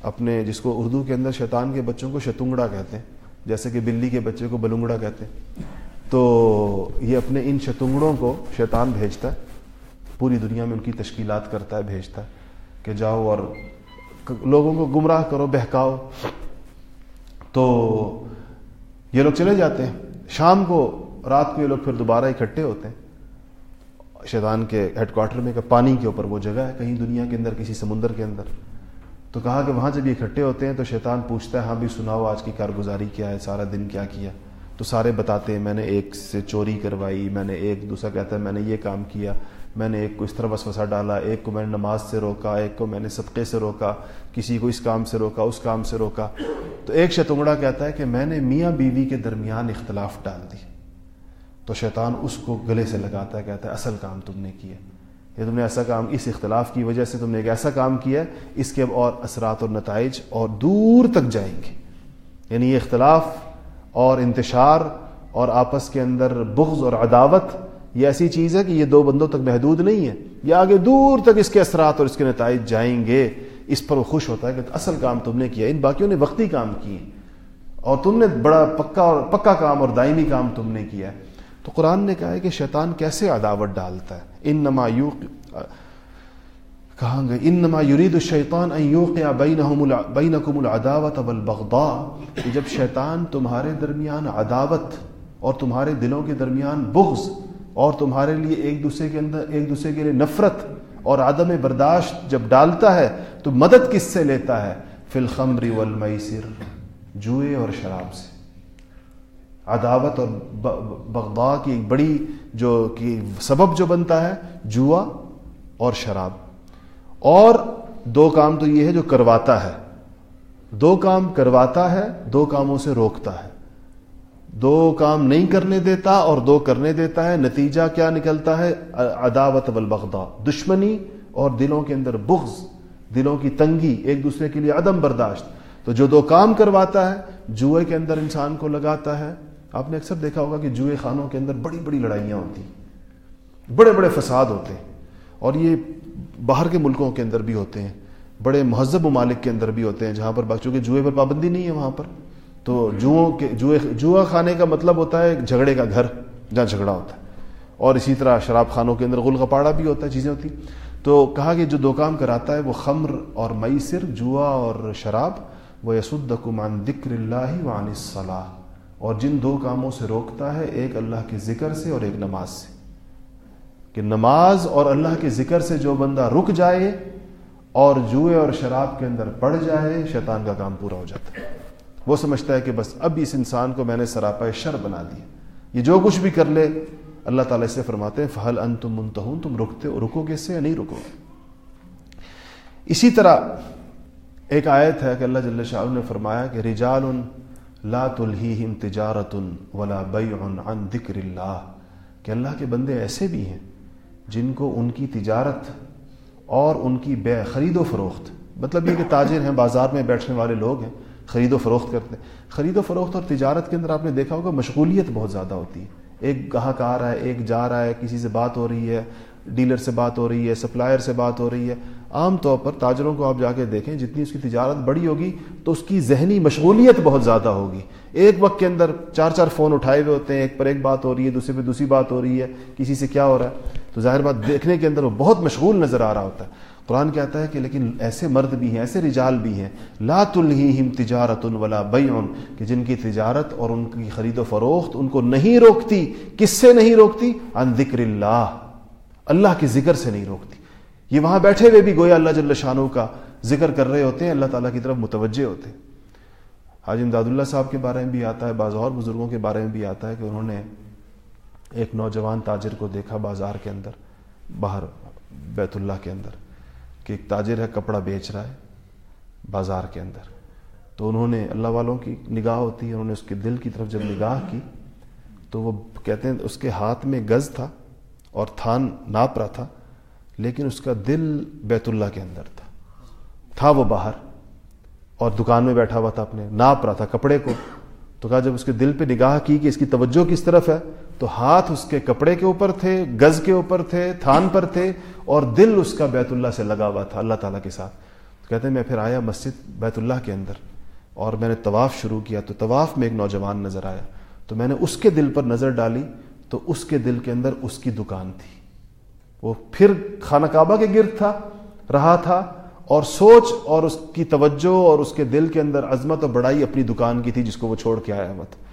اپنے جس کو اردو کے اندر شیطان کے بچوں کو شتونگڑا کہتے ہیں، جیسے کہ بلی کے بچے کو بلونگڑا کہتے ہیں۔ تو یہ اپنے ان شتونگڑوں کو شیطان بھیجتا ہے۔ پوری دنیا میں ان کی تشکیلات کرتا ہے، بھیجتا ہے کہ جاؤ اور لوگوں کو گمراہ کرو، بہکاؤ۔ تو یہ لوگ چلے جاتے ہیں۔ شام کو رات کو یہ لوگ پھر دوبارہ اکٹھے ہوتے ہیں۔ شیطان کے ہیڈ کوارٹر میں کہ پانی کے اوپر وہ جگہ ہے، کہیں دنیا کے اندر، کسی سمندر کے اندر۔ تو کہا کہ وہاں جب یہ اکٹھے ہوتے ہیں تو شیطان پوچھتا ہے ہاں بھی سناؤ آج کی کارگزاری کیا ہے؟ سارا دن کیا کیا؟ تو سارے بتاتے ہیں، میں نے ایک سے چوری کروائی، میں نے ایک دوسرا کہتا ہے، میں نے یہ کام کیا۔ میں نے ایک کو اس طرح وسوسہ ڈالا، ایک کو میں نے نماز سے روکا، ایک کو میں نے صدقے سے روکا، کسی کو اس کام سے روکا، اس کام سے روکا۔ تو ایک شتنگڑا کہتا ہے کہ میں نے میاں بیوی کے درمیان اختلاف ڈال دی۔ تو شیطان اس کو گلے سے لگاتا ہے، کہتا ہے، اصل کام تم نے کیا۔ یہ تم نے ایسا کام، اس اختلاف کی وجہ سے تم نے ایک ایسا کام کیا اس کے اب اور اثرات اور نتائج اور دور تک جائیں گے۔ یعنی یہ اختلاف اور انتشار اور آپس کے اندر بغض اور عداوت یہ ایسی چیز ہے کہ یہ دو بندوں تک محدود نہیں ہے، یہ آگے دور تک اس کے اثرات اور اس کے نتائج جائیں گے۔ اس پر وہ خوش ہوتا ہے کہ اصل کام تم نے کیا ان باقیوں نے وقتی کام کیے۔ اور تم نے بڑا پکا اور پکا کام اور دائمی کام تم نے کیا ہے۔ تو قرآن نے کہا ہے کہ شیطان کیسے عداوت ڈالتا ہے؟ ان نما یو کہاں گئے؟ ان نما یرید الشیطان بینکم العداوت والبغضاء۔ جب شیطان تمہارے درمیان عداوت اور تمہارے دلوں کے درمیان بغض اور تمہارے لیے ایک دوسرے کے اندر ایک دوسرے کے لیے نفرت اور عدم برداشت جب ڈالتا ہے، تو مدد کس سے لیتا ہے؟ فی الخمر والمیسر، جوئے اور شراب سے۔ عداوت اور بغضا کی ایک بڑی جو کہ سبب جو بنتا ہے جوا اور شراب۔ اور دو کام تو یہ ہے جو کرواتا ہے۔ دو کام کرواتا ہے، دو کاموں سے روکتا ہے۔ دو کام نہیں کرنے دیتا اور دو کرنے دیتا ہے، نتیجہ کیا نکلتا ہے؟ عداوت والبغضاء دشمنی اور دلوں کے اندر بغض، دلوں کی تنگی، ایک دوسرے کے لیے عدم برداشت۔ تو جو دو کام کرواتا ہے، جوئے کے اندر انسان کو لگاتا ہے۔ آپ نے اکثر دیکھا ہوگا کہ جوئے خانوں کے اندر بڑی بڑی لڑائیاں ہوتی بڑے بڑے فساد ہوتے ہیں۔ اور یہ باہر کے ملکوں کے اندر بھی ہوتے ہیں۔ بڑے مہذب ممالک کے اندر بھی ہوتے ہیں، جہاں پر بچوں کے جوئے پر پابندی نہیں ہے وہاں پر۔ تو جوؤں کے جوئے جوا خانے کا مطلب ہوتا ہے جھگڑے کا گھر جہاں جھگڑا ہوتا ہے۔ اور اسی طرح شراب خانوں کے اندر غل کپاڑا بھی ہوتا ہے، چیزیں ہوتی تو کہا کہ جو دو کام کراتا ہے وہ خمر اور مئی سر جوا اور شراب وہ یسد کمان دکر اللہ وان صلاح اور جن دو کاموں سے روکتا ہے، ایک اللہ کے ذکر سے اور ایک نماز سے۔ کہ نماز اور اللہ کے ذکر سے جو بندہ رک جائے اور جوئے اور شراب کے اندر پڑ جائے، شیطان کا کام پورا ہو جاتا ہے۔ وہ سمجھتا ہے کہ بس اب اس انسان کو میں نے سراپا شر بنا دیا۔ یہ جو کچھ بھی کر لے، اللہ تعالیٰ سے فرماتے ہیں فہل ان تم منتہون تم رکتے رکو گے سے یا نہیں رکو؟ اسی طرح ایک آیت ہے کہ اللہ جل شاہ نے فرمایا کہ رجال لا تلہیہم تجارت ولا بیع عن ذکر اللہ۔ کہ اللہ کے بندے ایسے بھی ہیں جن کو ان کی تجارت اور ان کی بے خرید و فروخت مطلب یہ کہ تاجر ہیں، بازار میں بیٹھنے والے لوگ ہیں خرید و فروخت کرتے ہیں۔ خرید و فروخت اور تجارت کے اندر آپ نے دیکھا ہوگا مشغولیت بہت زیادہ ہوتی ہے۔ ایک گاہک آ رہا ہے، ایک جا رہا ہے، کسی سے بات ہو رہی ہے، ڈیلر سے بات ہو رہی ہے، سپلائر سے بات ہو رہی ہے۔ عام طور پر تاجروں کو آپ جا کے دیکھیں، جتنی اس کی تجارت بڑی ہوگی تو اس کی ذہنی مشغولیت بہت زیادہ ہوگی۔ ایک وقت کے اندر چار چار فون اٹھائے ہوئے ہوتے ہیں، ایک پر ایک بات ہو رہی ہے، دوسرے پہ دوسری بات ہو رہی ہے، کسی سے کیا ہو رہا ہے؟ تو ظاہر بات دیکھنے کے اندر وہ بہت مشغول نظر آ رہا ہوتا ہے۔ قرآن کہتا ہے کہ لیکن ایسے مرد بھی ہیں، ایسے رجال بھی ہیں۔ لا تلہیہم تجارت ولا بیعن کہ جن کی تجارت اور ان کی خرید و فروخت ان کو نہیں روکتی۔ کس سے نہیں روکتی؟ عن ذکر اللہ۔ اللہ کے ذکر سے نہیں روکتی۔ یہ وہاں بیٹھے ہوئے بھی گویا اللہ جل شانو کا ذکر کر رہے ہوتے ہیں، اللہ تعالیٰ کی طرف متوجہ ہوتے ہیں۔ حاجی امداد اللہ صاحب کے بارے میں بھی آتا ہے، بعض اور بزرگوں کے بارے میں بھی آتا ہے کہ انہوں نے ایک نوجوان تاجر کو دیکھا بازار کے اندر، باہر بیت اللہ کے اندر۔ کہ ایک تاجر ہے، کپڑا بیچ رہا ہے بازار کے اندر۔ تو انہوں نے، اللہ والوں کی نگاہ ہوتی ہے، انہوں نے اس کے دل کی طرف جب نگاہ کی، تو وہ کہتے ہیں، اس کے ہاتھ میں گز تھا اور تھان ناپ رہا تھا، لیکن اس کا دل بیت اللہ کے اندر تھا۔ تھا وہ باہر اور دکان میں بیٹھا ہوا تھا اپنے، ناپ رہا تھا کپڑے کو۔ تو کہا جب اس کے دل پہ نگاہ کی کہ اس کی توجہ کس طرف ہے، تو ہاتھ اس کے کپڑے کے اوپر تھے، گز کے اوپر تھے، تھان پر تھے اور دل اس کا بیت اللہ سے لگا ہوا تھا، اللہ تعالیٰ کے ساتھ۔ کہتے ہیں، میں پھر آیا مسجد بیت اللہ کے اندر اور میں نے طواف شروع کیا۔ تو طواف میں ایک نوجوان نظر آیا۔ تو میں نے اس کے دل پر نظر ڈالی۔ تو اس کے دل کے اندر اس کی دکان تھی۔ وہ پھر خانہ کعبہ کے گرد تھا، رہا تھا۔ اور سوچ اور اس کی توجہ اور اس کے دل کے اندر عظمت اور بڑائی اپنی دکان کی تھی جس کو وہ چھوڑ کے آیا ہوا تھا۔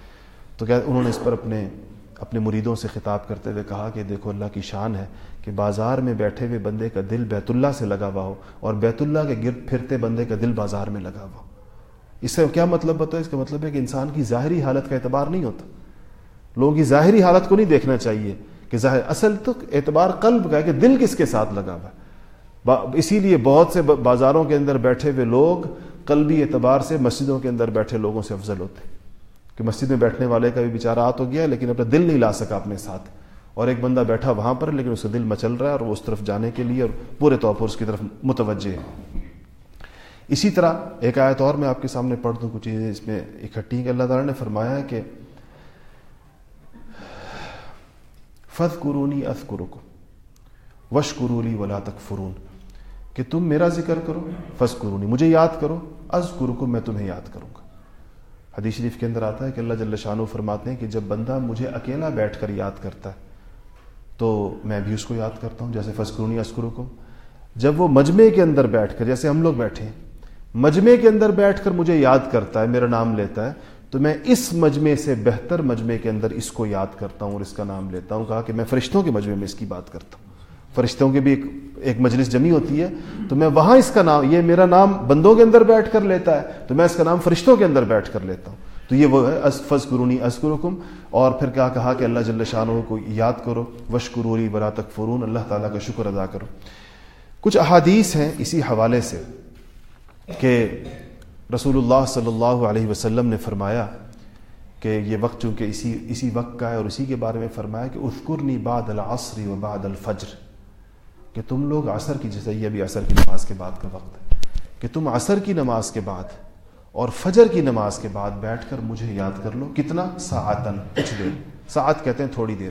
تو کیا انہوں نے اس پر اپنے اپنے مریدوں سے خطاب کرتے ہوئے کہا کہ دیکھو اللہ کی شان ہے کہ بازار میں بیٹھے ہوئے بندے کا دل بیت اللہ سے لگا ہوا ہو اور بیت اللہ کے گرد پھرتے بندے کا دل بازار میں لگا ہوا ہو۔ اس سے کیا مطلب بتاؤ؟ اس کا مطلب ہے کہ انسان کی ظاہری حالت کا اعتبار نہیں ہوتا۔ لوگوں کی ظاہری حالت کو نہیں دیکھنا چاہیے کہ ظاہر اصل تو اعتبار قلب کا ہے کہ دل کس کے ساتھ لگا ہوا ہے۔ اسی لیے بہت سے بازاروں کے اندر بیٹھے ہوئے لوگ قلبی اعتبار سے مسجدوں کے اندر بیٹھے لوگوں سے افضل ہوتے کہ مسجد میں بیٹھنے والے کا بھی بیچارہ آ تو گیا لیکن اپنا دل نہیں لا سکا اپنے ساتھ۔ اور ایک بندہ بیٹھا وہاں پر لیکن اس کا دل مچل رہا ہے اور وہ اس طرف جانے کے لیے اور پورے طور پر اس کی طرف متوجہ ہے۔ اسی طرح ایک آیت اور میں آپ کے سامنے پڑھ دوں، کچھ چیزیں اس میں اکٹھی کہ اللہ تعالیٰ نے فرمایا ہے کہ فض قرونی از قرک وش قرولی ولا تک فرون کہ تم میرا ذکر کرو فض قرونی مجھے یاد کرو از قرکم میں تمہیں یاد کروں گا۔ حدیث شریف کے اندر آتا ہے کہ اللہ جل شانو فرماتے ہیں کہ جب بندہ مجھے اکیلا بیٹھ کر یاد کرتا ہے، تو میں بھی اس کو یاد کرتا ہوں، جیسے فسکرونی اسکرو کو جب وہ مجمع کے اندر بیٹھ کر، جیسے ہم لوگ بیٹھے ہیں، مجمع کے اندر بیٹھ کر مجھے یاد کرتا ہے، میرا نام لیتا ہے، تو میں اس مجمع سے بہتر مجمع کے اندر اس کو یاد کرتا ہوں اور اس کا نام لیتا ہوں، کہا کہ میں فرشتوں کے مجمع میں اس کی بات کرتا ہوں۔ فرشتوں کی بھی ایک ایک مجلس جمی ہوتی ہے، تو میں وہاں اس کا نام یہ میرا نام بندوں کے اندر بیٹھ کر لیتا ہے، تو میں اس کا نام فرشتوں کے اندر بیٹھ کر لیتا ہوں۔ تو یہ وہ ہے فض قرونی ازقرکم اور پھر کیا کہا کہ اللہ جل شاہ کو یاد کرو وش قروری برا تک فرون اللہ تعالیٰ کا شکر ادا کرو۔ کچھ احادیث ہیں اسی حوالے سے کہ رسول اللہ صلی اللہ علیہ وسلم نے فرمایا کہ یہ وقت چونکہ اسی اسی وقت کا ہے اور اسی کے بارے میں فرمایا کہ اذکرنی بعد العصر و بعد الفجر۔ کہ تم لوگ عصر کی جیسے یہ بھی عصر کی نماز کے بعد کا وقت ہے، کہ تم عصر کی نماز کے بعد اور فجر کی نماز کے بعد بیٹھ کر مجھے یاد کر لو کتنا ساعتن کچھ دیر۔ ساعت کہتے ہیں تھوڑی دیر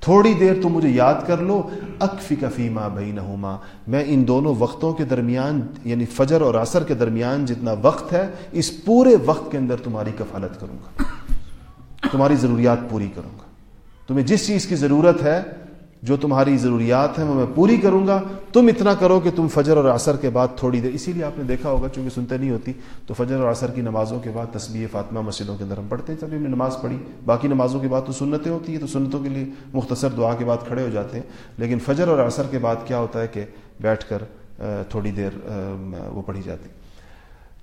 تھوڑی دیر تم مجھے یاد کر لو اکفی کفیما بئی نہ میں ان دونوں وقتوں کے درمیان یعنی فجر اور عصر کے درمیان جتنا وقت ہے، اس پورے وقت کے اندر تمہاری کفالت کروں گا۔ تمہاری ضروریات پوری کروں گا۔ تمہیں جس چیز کی ضرورت ہے جو تمہاری ضروریات ہیں وہ میں پوری کروں گا۔ تم اتنا کرو کہ تم فجر اور عصر کے بعد تھوڑی دیر، اسی لیے آپ نے دیکھا ہوگا چونکہ سنتے نہیں ہوتی، تو فجر اور عصر کی نمازوں کے بعد تسبیح فاطمہ مسجدوں کے اندر ہم پڑھتے ہیں۔ ہم نے نماز پڑھی، باقی نمازوں کے بعد تو سنتیں ہوتی ہیں، تو سنتوں کے لیے مختصر دعا کے بعد کھڑے ہو جاتے ہیں۔ لیکن فجر اور عصر کے بعد کیا ہوتا ہے کہ بیٹھ کر تھوڑی دیر وہ پڑھی جاتی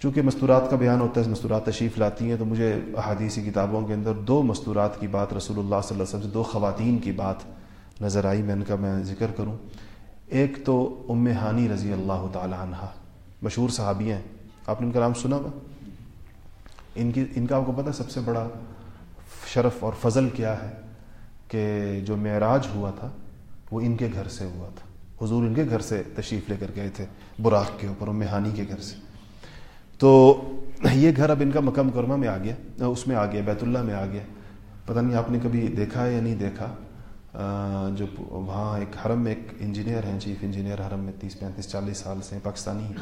چونکہ مستورات کا بیان ہوتا ہے، مستورات تشریف لاتی ہیں، تو مجھے احادیثی کتابوں کے اندر دو مستورات کی بات رسول اللہ صلی اللہ علیہ وسلم سے، دو خواتین کی بات نظر آئی میں ان کا میں ذکر کروں۔ ایک تو ام ہانی رضی اللہ تعالی عنہ، مشہور صحابی ہیں۔ آپ نے ان کا نام سنا ہوا؟ ان کی، ان کا آپ کو پتہ سب سے بڑا شرف اور فضل کیا ہے کہ جو معراج ہوا تھا، وہ ان کے گھر سے ہوا تھا۔ حضور ان کے گھر سے تشریف لے کر گئے تھے، براق کے اوپر مہانی کے گھر سے۔ تو یہ گھر اب ان کا مکہ مکرمہ میں آ گیا، اس میں آ گیا، بیت اللہ میں آ گیا۔ پتہ نہیں آپ نے کبھی دیکھا ہے یا نہیں دیکھا؟ جو وہاں ایک حرم میں ایک انجینئر ہیں، چیف انجینئر حرم میں تیس پینتیس چالیس سال سے پاکستانی ہیں۔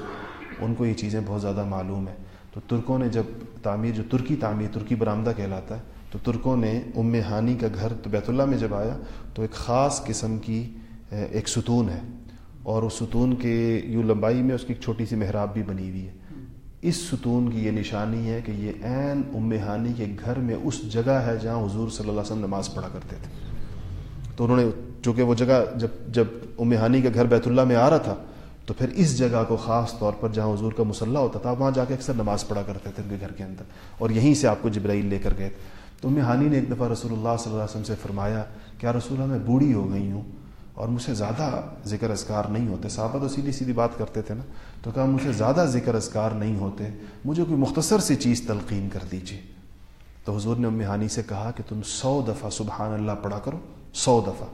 ان کو یہ چیزیں بہت زیادہ معلوم ہیں۔ تو ترکوں نے جب تعمیر، جو ترکی تعمیر، ترکی برآمدہ کہلاتا ہے، تو ترکوں نے ام ہانی کا گھر تو بیت اللہ میں جب آیا، تو ایک خاص قسم کی ایک ستون ہے۔ اور اس ستون کے یوں لمبائی میں اس کی ایک چھوٹی سی محراب بھی بنی ہوئی ہے۔ اس ستون کی یہ نشانی ہے کہ یہ عین ام ہانی کے گھر میں اس جگہ ہے جہاں حضور صلی اللہ علیہ وسلم نماز پڑھا کرتے تھے۔ تو انہوں نے چونکہ وہ جگہ جب جب ام ہانی کا گھر بیت اللہ میں آ رہا تھا، تو پھر اس جگہ کو خاص طور پر جہاں حضور کا مسلح ہوتا تھا، وہاں جا کے اکثر نماز پڑھا کرتے تھے ان کے گھر کے اندر۔ اور یہیں سے آپ کو جبرائیل لے کر گئے۔ تو ام ہانی نے ایک دفعہ رسول اللہ صلی اللہ علیہ وسلم سے فرمایا، کیا رسول اللہ میں بوڑھی ہو گئی ہوں اور مجھ سے زیادہ ذکر اذکار نہیں ہوتے؟ صحابہ تو سیدھی سیدھی بات کرتے تھے نا۔ تو کہا، مجھ سے زیادہ ذکر اذکار نہیں ہوتے، مجھے کوئی مختصر سی چیز تلقین کر دیجیے تو حضور نے ام ہانی سے کہا کہ تم سو دفعہ سبحان اللہ پڑھا کرو سو دفعہ۔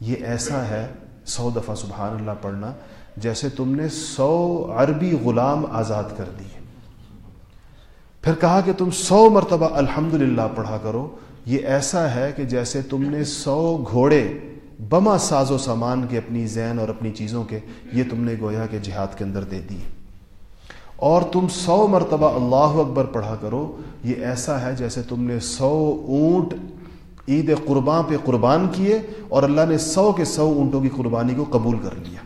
یہ ایسا ہے سو دفعہ سبحان اللہ پڑھنا، جیسے تم نے سو عربی غلام آزاد کر دی پھر کہا کہ تم سو مرتبہ الحمد پڑھا کرو۔ یہ ایسا ہے کہ جیسے تم نے سو گھوڑے بما ساز و سامان کے اپنی زین اور اپنی چیزوں کے، یہ تم نے گویا کہ جہاد کے اندر دے دی اور تم سو مرتبہ اللہ اکبر پڑھا کرو۔ یہ ایسا ہے جیسے تم نے سو اونٹ عید قربان پہ قربان کیے اور اللہ نے سو کے سو اونٹوں کی قربانی کو قبول کر لیا۔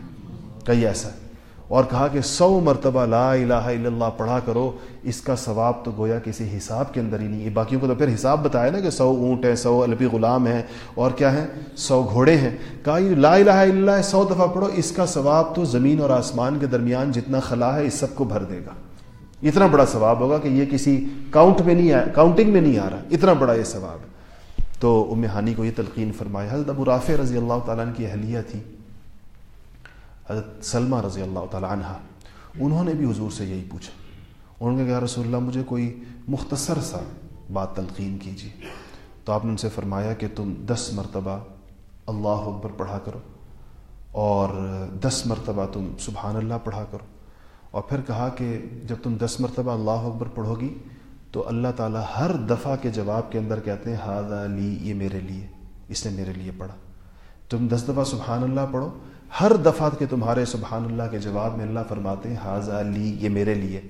کئی ایسا۔ ہے اور کہا کہ سو مرتبہ لا الہ الا اللہ پڑھا کرو، اس کا ثواب تو گویا کسی حساب کے اندر ہی نہیں ہے۔ باقیوں کو تو پھر حساب بتایا نا کہ سو اونٹ ہیں، سو البی غلام ہیں اور کیا ہیں؟ سو گھوڑے ہیں۔ کہا یہ لا الہ الا اللہ سو دفعہ پڑھو، اس کا ثواب تو زمین اور آسمان کے درمیان جتنا خلا ہے، اس سب کو بھر دے گا۔ اتنا بڑا ثواب ہوگا کہ یہ کسی کاؤنٹ میں نہیں آیا کاؤنٹنگ میں نہیں آ رہا۔ اتنا بڑا یہ ثواب ہے۔ تو ام ہانی کو یہ تلقین فرمایا حضرت ابو رافع رضی اللہ تعالیٰ کی اہلیہ تھی۔ حضرت سلمہ رضی اللہ تعالیٰ عنہ، انہوں نے بھی حضور سے یہی پوچھا۔ انہوں نے کہا رسول اللہ، مجھے کوئی مختصر سا بات تلقین کیجیے۔ تو آپ نے ان سے فرمایا کہ تم دس مرتبہ اللہ اکبر پڑھا کرو اور دس مرتبہ تم سبحان اللہ پڑھا کرو۔ اور پھر کہا کہ جب تم دس مرتبہ اللہ اکبر پڑھو گی تو اللہ تعالیٰ ہر دفعہ کے جواب کے اندر کہتے ہیں ہاد علی یہ میرے لیے، اس نے میرے لیے پڑھا۔ تم دس دفعہ سبحان اللہ پڑھو، ہر دفعہ کے تمہارے سبحان اللہ کے جواب میں اللہ فرماتے ہیں حاض علی یہ میرے لیے۔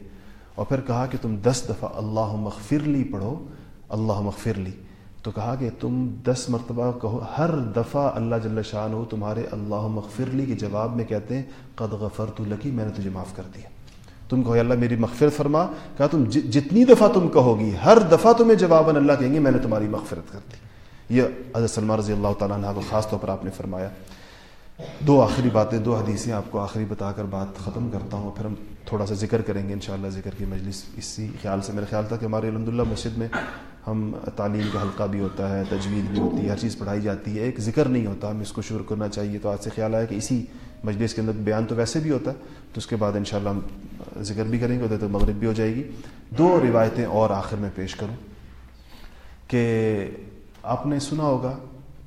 اور پھر کہا کہ تم دس دفعہ اللہ مغفر لی پڑھو اللہ مغفر لی۔ تو کہا کہ تم دس مرتبہ کہو، ہر دفعہ اللہ جل شاہ ہو تمہارے اللہ مغفر لی کے جواب میں کہتے ہیں، قد غفر تو لکی، میں نے تجھے معاف کر دیا۔ تم کہو اللہ میری مغفرت فرما۔ کہا، تم جتنی دفعہ تم کہو گی، ہر دفعہ تمہیں جواباً اللہ کہیں گے، میں نے تمہاری مغفرت کر دی۔ یہ حضرت سلمان رضی اللہ تعالیٰ عنہ کو خاص طور پر آپ نے فرمایا۔ دو آخری باتیں، دو حدیثیں آپ کو آخری بتا کر بات ختم کرتا ہوں، پھر ہم تھوڑا سا ذکر کریں گے انشاءاللہ ذکر کی مجلس۔ اسی خیال سے میرا خیال تھا کہ ہمارے الحمد للہ مسجد میں ہم تعلیم کا حلقہ بھی ہوتا ہے، تجوید بھی ہوتی ہے، ہر چیز پڑھائی جاتی ہے، ایک ذکر نہیں ہوتا، ہم اس کو شروع کرنا چاہیے۔ تو آج سے خیال آیا کہ اسی مجلس کے اندر بیان تو ویسے بھی ہوتا ہے، تو اس کے بعد انشاءاللہ ہم ذکر بھی کریں گے، ادھر تک مغرب بھی ہو جائے گی۔ دو روایتیں اور آخر میں پیش کروں کہ آپ نے سنا ہوگا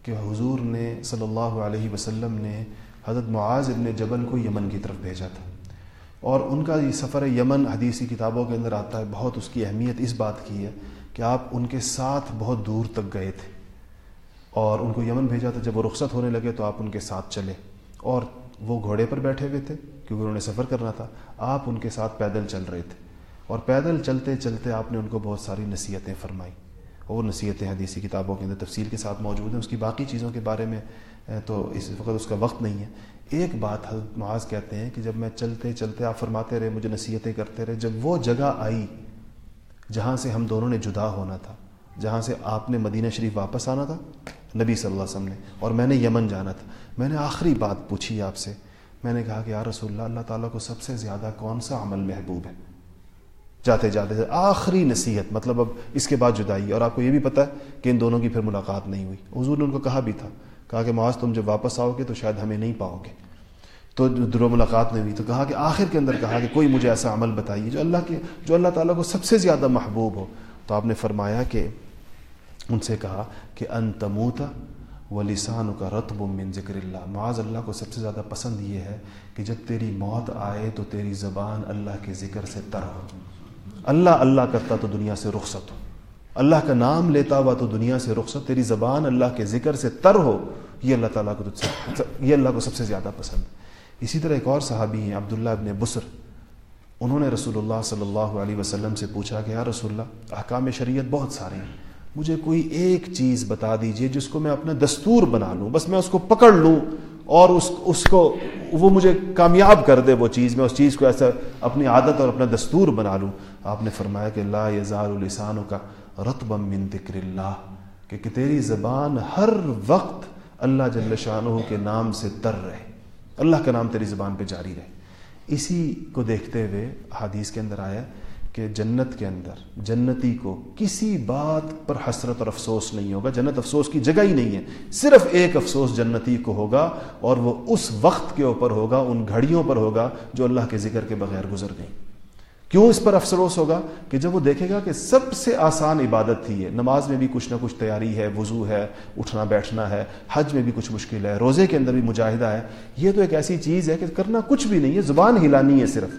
کہ حضور نے صلی اللہ علیہ وسلم نے حضرت معاذ ابن جبل کو یمن کی طرف بھیجا تھا۔ اور ان کا یہ سفر یمن حدیثی کتابوں کے اندر آتا ہے، بہت اس کی اہمیت اس بات کی ہے کہ آپ ان کے ساتھ بہت دور تک گئے تھے۔ اور ان کو یمن بھیجا تھا، جب وہ رخصت ہونے لگے تو آپ ان کے ساتھ چلے۔ اور وہ گھوڑے پر بیٹھے ہوئے تھے، کیونکہ انہوں نے سفر کرنا تھا۔ آپ ان کے ساتھ پیدل چل رہے تھے۔ اور پیدل چلتے چلتے آپ نے ان کو بہت ساری نصیحتیں فرمائی اور نصیحتیں حدیثی کتابوں کے اندر تفصیل کے ساتھ موجود ہیں۔ اس کی باقی چیزوں کے بارے میں تو اس وقت اس کا وقت نہیں ہے۔ ایک بات حضرت معاذ کہتے ہیں کہ جب میں چلتے چلتے آپ فرماتے رہے، مجھے نصیحتیں کرتے رہے، جب وہ جگہ آئی جہاں سے ہم دونوں نے جدا ہونا تھا جہاں سے آپ نے مدینہ شریف واپس آنا تھا، نبی صلی اللہ علیہ وسلم نے، اور میں نے یمن جانا تھا۔ میں نے آخری بات پوچھی آپ سے۔ میں نے کہا کہ یا رسول اللہ اللہ تعالیٰ کو سب سے زیادہ کون سا عمل محبوب ہے؟ جاتے جاتے آخری نصیحت مطلب اب اس کے بعد جدائی۔ اور آپ کو یہ بھی پتا ہے کہ ان دونوں کی پھر ملاقات نہیں ہوئی۔ حضور نے ان کو کہا بھی تھا، کہا کہ معاذ، تم جب واپس آؤ گے تو شاید ہمیں نہیں پاؤ گے۔ تو در ملاقات میں بھی تو کہا کہ آخر کے اندر کہا کہ کوئی مجھے ایسا عمل بتائیے جو اللہ کے، جو اللہ تعالیٰ کو سب سے زیادہ محبوب ہو۔ تو آپ نے فرمایا کہ ان سے کہا کہ ان تموتا و لسان کا رتب من ذکر اللہ۔ معاذ اللہ کو سب سے زیادہ پسند یہ ہے کہ جب تیری موت آئے تو تیری زبان اللہ کے ذکر سے تر ہو۔ اللہ اللہ کرتا تو دنیا سے رخصت ہو۔ اللہ کا نام لیتا ہوا تو دنیا سے رخصت، تیری زبان اللہ کے ذکر سے تر ہو۔ یہ اللہ تعالیٰ کو تجھ سے، یہ اللہ کو سب سے زیادہ پسند۔ اسی طرح ایک اور صحابی ہیں، عبداللہ ابن بسر انہوں نے رسول اللہ صلی اللہ علیہ وسلم سے پوچھا کہ یا رسول اللہ، احکام شریعت بہت سارے ہیں۔ مجھے کوئی ایک چیز بتا دیجیے جس کو میں اپنا دستور بنا لوں، بس میں اس کو پکڑ لوں اور اس اس کو، وہ مجھے کامیاب کر دے وہ چیز، میں اس چیز کو ایسا اپنی عادت اور اپنا دستور بنا لوں۔ آپ نے فرمایا کہ لا یزار السانوں کا رتب من ذکر اللہ، کہ تیری زبان ہر وقت اللہ جل شاہ کے نام سے تر رہے۔ اللہ کا نام تیری زبان پہ جاری رہے۔ اسی کو دیکھتے ہوئے حدیث کے اندر آیا کہ جنت کے اندر، جنتی کو کسی بات پر حسرت اور افسوس نہیں ہوگا، جنت افسوس کی جگہ ہی نہیں ہے، صرف ایک افسوس جنتی کو ہوگا اور وہ اس وقت کے اوپر ہوگا، ان گھڑیوں پر ہوگا جو اللہ کے ذکر کے بغیر گزر گئیں۔ کیوں اس پر افسروس ہوگا؟ کہ جب وہ دیکھے گا کہ سب سے آسان عبادت تھی ہے نماز میں بھی کچھ نہ کچھ تیاری ہے، وضو ہے، اٹھنا بیٹھنا ہے، حج میں بھی کچھ مشکل ہے، روزے کے اندر بھی مجاہدہ ہے، یہ تو ایک ایسی چیز ہے کہ کرنا کچھ بھی نہیں ہے، زبان ہلانی ہے صرف۔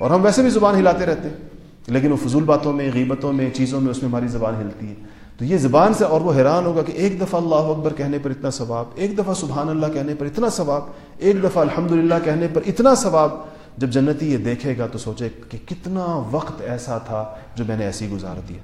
اور ہم ویسے بھی زبان ہلاتے رہتے ہیں۔ لیکن وہ فضول باتوں میں، غیبتوں میں، چیزوں میں اس میں ہماری زبان ہلتی ہے۔ تو یہ زبان سے اور وہ حیران ہوگا کہ ایک دفعہ اللہ اکبر کہنے پر اتنا ثواب، ایک دفعہ سبحان اللہ کہنے پر اتنا ثواب، ایک دفعہ الحمد کہنے پر اتنا ثواب۔ جب جنتی یہ دیکھے گا تو سوچے کہ کتنا وقت ایسا تھا جو میں نے ایسی گزار دیا۔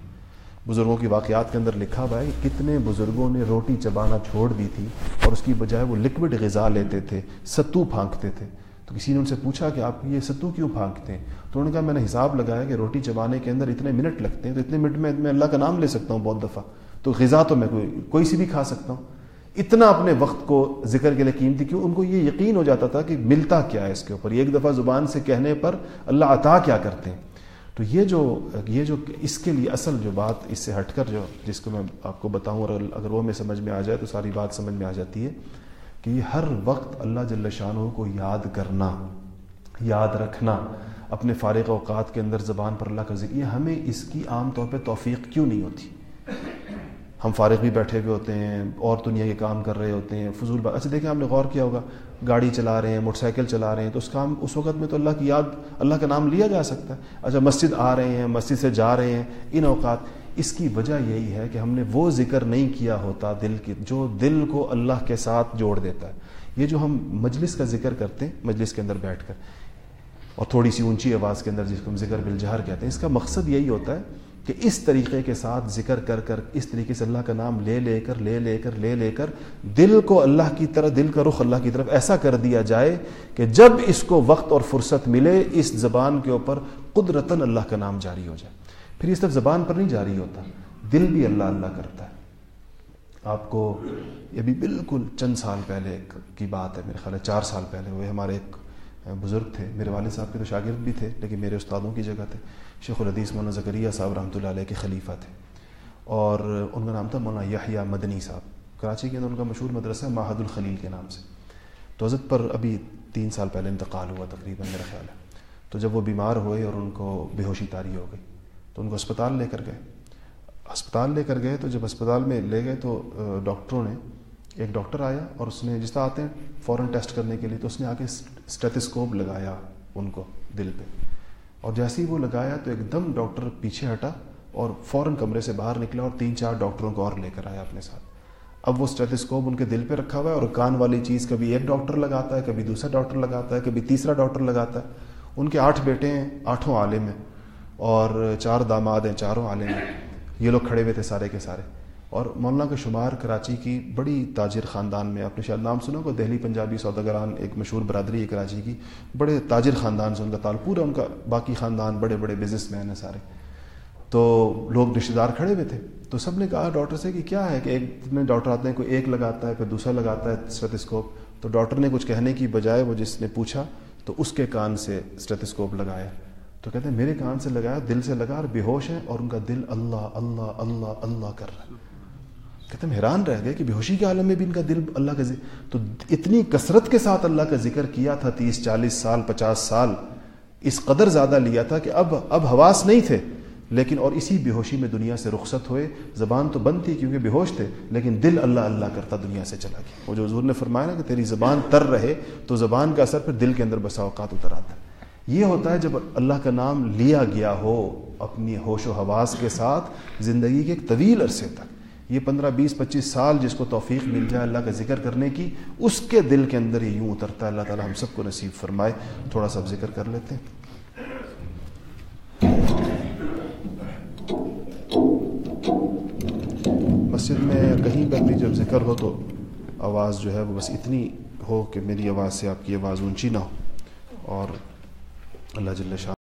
بزرگوں کی واقعات کے اندر لکھا بھائی کتنے بزرگوں نے روٹی چبانا چھوڑ دی تھی اور اس کی بجائے وہ لکوڈ غذا لیتے تھے، ستو پھانکتے تھے۔ تو کسی نے ان سے پوچھا کہ آپ یہ ستو کیوں پھانکتے ہیں؟ تو انہوں نے کہا، میں نے حساب لگایا کہ روٹی چبانے کے اندر اتنے منٹ لگتے ہیں تو اتنے منٹ میں میں اللہ کا نام لے سکتا ہوں بہت دفعہ۔ تو غذا تو میں کوئی کوئی سی بھی کھا سکتا ہوں۔ اتنا اپنے وقت کو ذکر کے لیے قیمتی کیوں؟ ان کو یہ یقین ہو جاتا تھا کہ ملتا کیا ہے اس کے اوپر۔ یہ ایک دفعہ زبان سے کہنے پر اللہ عطا کیا کرتے ہیں۔ تو یہ جو یہ جو اس کے لیے اصل جو بات اس سے ہٹ کر جو جس کو میں آپ کو بتاؤں اور اگر وہ میں سمجھ میں آ جائے تو ساری بات سمجھ میں آ جاتی ہے۔ کہ یہ ہر وقت اللہ جل شاہ کو یاد کرنا، یاد رکھنا، اپنے فارغ اوقات کے اندر زبان پر اللہ کا ذکر، یہ ہمیں اس کی عام طور پہ توفیق کیوں نہیں ہوتی؟ ہم فارغ بھی بیٹھے ہوئے ہوتے ہیں، اور دنیا کے کام کر رہے ہوتے ہیں، فضول بات۔ اچھا دیکھیں، آپ نے غور کیا ہوگا، گاڑی چلا رہے ہیں، موٹر سائیکل چلا رہے ہیں، تو اس کام، اس وقت میں تو اللہ کی یاد، اللہ کا نام لیا جا سکتا ہے۔ اچھا مسجد آ رہے ہیں، مسجد سے جا رہے ہیں، ان اوقات۔ اس کی وجہ یہی ہے کہ ہم نے وہ ذکر نہیں کیا ہوتا دل کی جو دل کو اللہ کے ساتھ جوڑ دیتا ہے۔ یہ جو ہم مجلس کا ذکر کرتے ہیں، مجلس کے اندر بیٹھ کر، اور تھوڑی سی اونچی آواز کے اندر جس کو ہم ذکر بالجہر کہتے ہیں، اس کا مقصد یہی ہوتا ہے کہ اس طریقے کے ساتھ ذکر کر کر، اس طریقے سے اللہ کا نام لے لے کر، لے لے کر، لے لے کر، دل کو اللہ کی طرح، دل کا رخ اللہ کی طرف ایسا کر دیا جائے کہ جب اس کو وقت اور فرصت ملے، اس زبان کے اوپر قدرتاً اللہ کا نام جاری ہو جائے۔ پھر یہ صرف زبان پر نہیں جاری ہوتا۔ دل بھی اللہ اللہ کرتا ہے۔ آپ کو یہ بھی بالکل چند سال پہلے کی بات ہے، میرے خیال ہے چار سال پہلے۔ ہوئے ہمارے ایک بزرگ تھے، میرے والد صاحب کے تو شاگرد بھی تھے، لیکن میرے استادوں کی جگہ تھے۔ شیخ الحدیث مولانا زکریہ صاحب رحمۃ اللہ علیہ کے خلیفہ تھے۔ اور ان کا نام تھا مولانا یحییٰ مدنی صاحب۔ کراچی کے اندر ان کا مشہور مدرسہ ماہد الخلیل کے نام سے۔ تو حضرت پر ابھی تین سال پہلے انتقال ہوا تقریباً میرا خیال ہے۔ تو جب وہ بیمار ہوئے اور ان کو بے ہوشی تاری ہو گئی۔ تو ان کو اسپتال لے کر گئے۔ اسپتال لے کر گئے تو جب اسپتال میں لے گئے تو ڈاکٹروں نے، ایک ڈاکٹر آیا اور اس نے جس طرح آتے ہیں فوراً ٹیسٹ کرنے کے لیے تو اس نے آ کے اسٹیتھسکوپ لگایا ان کو دل پہ۔ اور جیسے ہی وہ لگایا تو ایک دم ڈاکٹر پیچھے ہٹا اور فوراً کمرے سے باہر نکلا اور تین چار ڈاکٹروں کو اور لے کر آیا اپنے ساتھ۔ اب وہ اسٹیتھسکوپ ان کے دل پہ رکھا ہوا ہے اور کان والی چیز کبھی ایک ڈاکٹر لگاتا ہے، کبھی دوسرا ڈاکٹر لگاتا ہے، کبھی تیسرا ڈاکٹر لگاتا ہے۔ ان کے آٹھ بیٹے ہیں آٹھوں عالم ہیں۔ اور چار داماد ہیں، چاروں عالم ہیں۔ یہ لوگ کھڑے ہوئے تھے سارے کے سارے۔ اور مولانا کا شمار کراچی کی بڑی تاجر خاندان میں، آپ نے شاید نام سنا کو دہلی پنجابی سوداگران، ایک مشہور برادری ہے کراچی کی۔ بڑے تاجر خاندان سے ان کا تعلق، پورا ان کا باقی خاندان، بڑے بڑے بزنس مین ہیں سارے۔ تو لوگ رشتے دار کھڑے ہوئے تھے۔ تو سب نے کہا ڈاکٹر سے کہ کیا ہے کہ ایک میں ڈاکٹر آتے ہیں کوئی ایک لگاتا ہے، پھر دوسرا لگاتا ہے اسٹیتھسکوپ تو ڈاکٹر نے کچھ کہنے کی بجائے وہ جس نے پوچھا تو اس کے کان سے اسٹیتھسکوپ لگایا۔ تو کہتے ہیں، میرے کان سے لگایا، دل سے لگا اور بے ہوش ہے اور ان کا دل اللہ اللہ اللہ اللہ کر رہا ہے۔ کہتے ہیں حیران رہ گئے کہ بیہوشی کے عالم میں بھی ان کا دل اللہ کا ذکر۔ تو اتنی کثرت کے ساتھ اللہ کا ذکر کیا تھا، تیس، چالیس سال، پچاس سال۔ اس قدر زیادہ لیا تھا کہ اب اب حواس نہیں تھے۔ لیکن اور اسی بے ہوشی میں دنیا سے رخصت ہوئے۔ زبان تو بند تھی کیونکہ بے ہوش تھے، لیکن دل اللہ اللہ کرتا دنیا سے چلا گیا۔ وہ جو حضور نے فرمایا نا کہ تیری زبان تر رہے، تو زبان کا اثر پھر دل کے اندر بسا اوقات اتر آتا ہے۔ یہ ہوتا ہے جب اللہ کا نام لیا گیا ہو اپنی ہوش و حواس کے ساتھ زندگی کے ایک طویل عرصے تک۔ یہ پندرہ، بیس، پچیس سال جس کو توفیق مل جائے اللہ کا ذکر کرنے کی، اس کے دل کے اندر یہ یوں اترتا ہے، اللہ تعالیٰ ہم سب کو نصیب فرمائے۔ تھوڑا سا ذکر کر لیتے ہیں۔ مسجد میں کہیں پر بھی جب ذکر ہو تو آواز جو ہے وہ بس اتنی ہو کہ میری آواز سے آپ کی آواز اونچی نہ ہو۔ اور اللہ جل شاہ